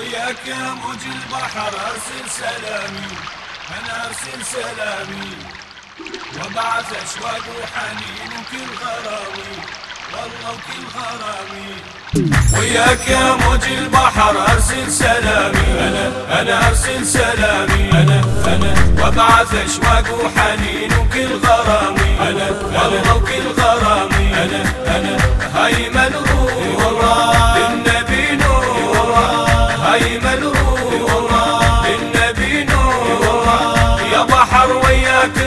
وياك يا موج البحر أرسل سلامي أنا أرسل سلامي. وابعث أشواق وحنين وكل غرامي والله وكل غرامي وياك يا موج البحر أرسل سلامي أنا أنا أرسل سلامي أنا أنا. وابعث أشواق وحنين وكل غرامي أنا والله وكل غرامي أنا أنا. هاي منروح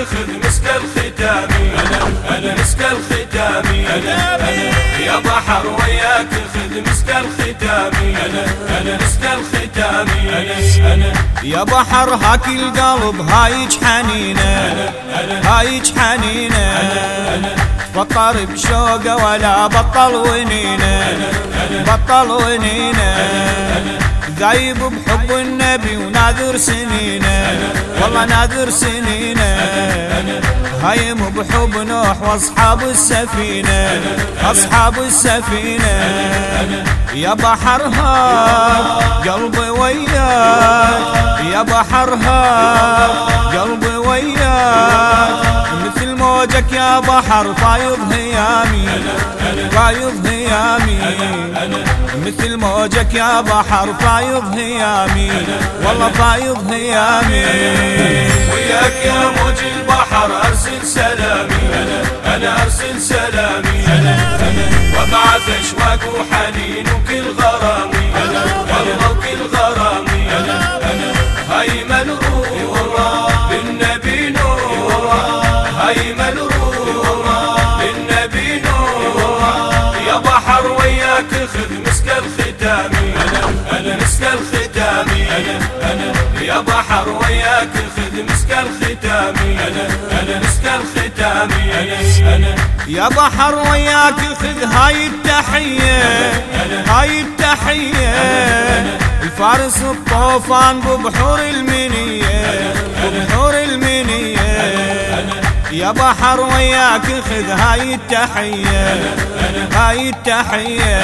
خذ مسك الختامي أنا أنا مسك الختامي أنا يا بحر وياك خذ مسك الختامي أنا أنا مسك الختامي أنا أنا يا بحر هاك القلب هايج حنينة هايج حنينة. بطل بشوقة ولا بطل ونينة بطل ونينة. ذايب بحب النبي وناذر سنينه. والله ناذر سنينه. هايم بحب نوح واصحاب السفينه. أصحاب السفينه. يا بحر هاك قلبي وياك. يا بحر هاك قلبي وياك. مثل موجك يا بحر فايض هيامي. فايض هيامي. مثل موجك يا بحر فايض هيامي والله فايض هيامي وياك يا موج البحر أرسل سلامي. أنا أنا أرسل سلامي. أنا أنا وابعث اشواق وحنين وكل غرامي. أنا والله وكل غرامي. أنا أنا هاي منروح يا بحر وياك خذ مسك الختامي أنا أنا مسك الختامي أنا أنا يا بحر وياك خذ هاي التحية. هاي التحية. الفارس الطوفان ببحور المنية. ببحور المنية. يا بحر وياك خذ هاي التحية هاي التحية.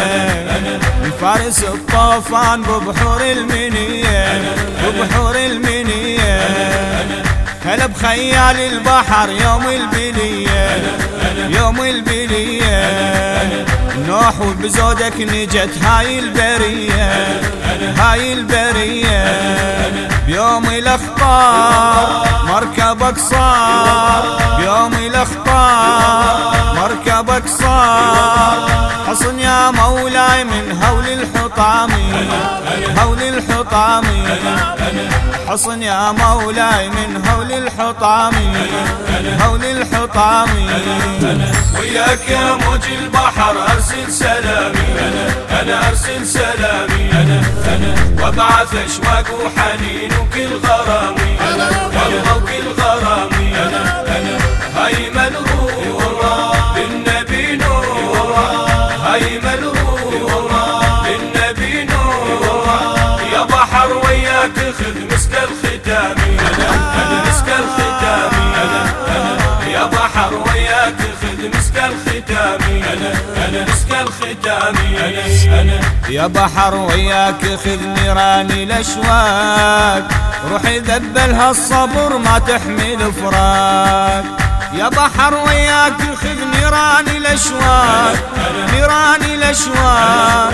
الفارس الطوفان ببحور المنية ببحور المنية. هلا بخيال البحر يوم البلية يوم البلية نوح وبزودك نجت هاي البرية هاي البرية. بيوم الاخطار مركبك صار بيوم الاخطار مركبك صار. حصن يا مولاي من هول الحطامي هول الحطامي حصن يا مولاي من هول الحطامي هول الحطامي وياك يا موج البحر أرسل سلامي أنا أرسل سلامي. اشواق وحنين وكل غرامي. أنا والله غرامي. أنا أنا هاي منروح للنبي نور. هاي منروح للنبي نور. يا بحر وياك خذ مسك الختامي. أنا أنا مسك الختامي. أنا أنا يا بحر وياك خذ مسك الختامي. أنا أنا مسك الختامي. أنا أنا يا بحر وياك خذ نيراني الاشواق روحي ذبلها الصبر ما تحمل فراق يا بحر وياك خذ نيراني الاشواق نيراني الاشواق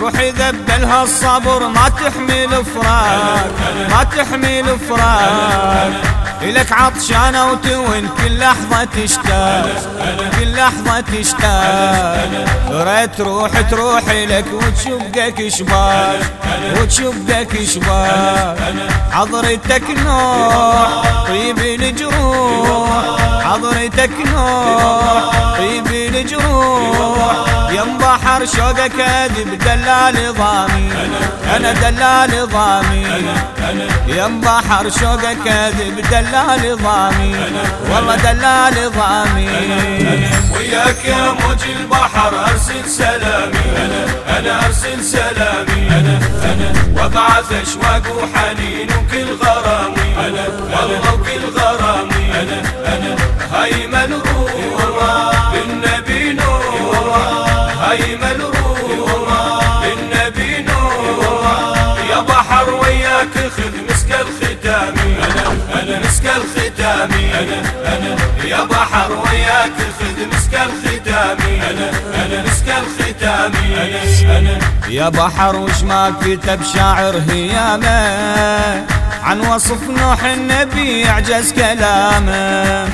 روحي ذبلها الصبر ما تحمل فراق ما تحمل فراق إلك عطشانة وتون كل لحظة تشتاق كل لحظة تشتاق. ريت تروح تروح لك وتشبقك شباك وتشبقك شباك. حضرتك نوح طيب الجروح حضرتك نوح طيب الجروح. يم بحر شوقك اذب دلال ضامي أنا دلال ضامي بحر شوقك اذب دلال ضامي والله دلال ضامي وياك يا موج البحر أرسل سلامي. أنا أنا أرسل سلامي. أنا أنا وابعث أشواق وحنين وكل غرامي. أنا والله وكل غرامي. أنا أنا هاي منروح مسك الختامي أنا أنا. يا بحر وياك خذ مسك الختامي أنا أنا. مسك الختامي أنا أنا. يا بحر وش ما كتب شاعر هيامة. عن وصف نوح النبي يعجز كلامه.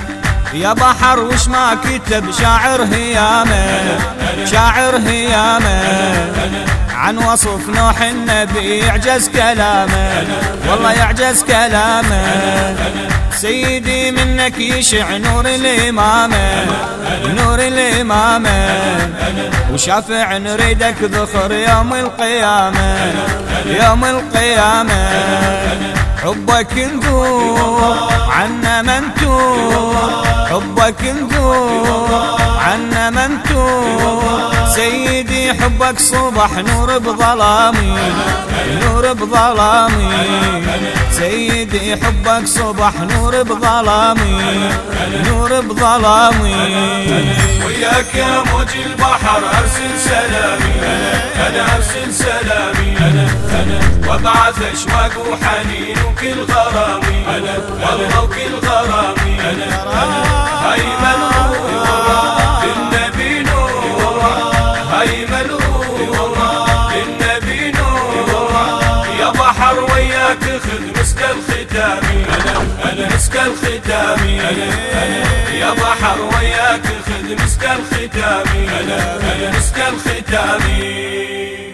يا بحر وش ما كتب شاعر هيامة. شاعر هيامة. عن وصف نوح النبي يعجز كلامه. والله يعجز كلامه. سيدي منك يشع نور الإمامة. نور الإمامة. وشافع نريدك ذخر يوم القيامة. يوم القيامة. حبك نذوب عنا منتوب حبك نذوب عنا منتوب سيدي حبك صبح نور بظلامي نور بظلامي. سيدي حبك صبح نور بظلامي نور بظلامي. وياك يا موج البحر ارسل سلامي. أنا ارسل سلامي. أنا وابعث اشواق وحنين وكل غرامي. أنا والله وكل غرامي. أنا أنا هاي منور النبي نور. هاي منور النبي نور. يا بحر وياك خذ مسك الختامي أنا أنا مسك الختامي أنا أنا يا بحر وياك خذ مسك الختامي أنا أنا مسك الختامي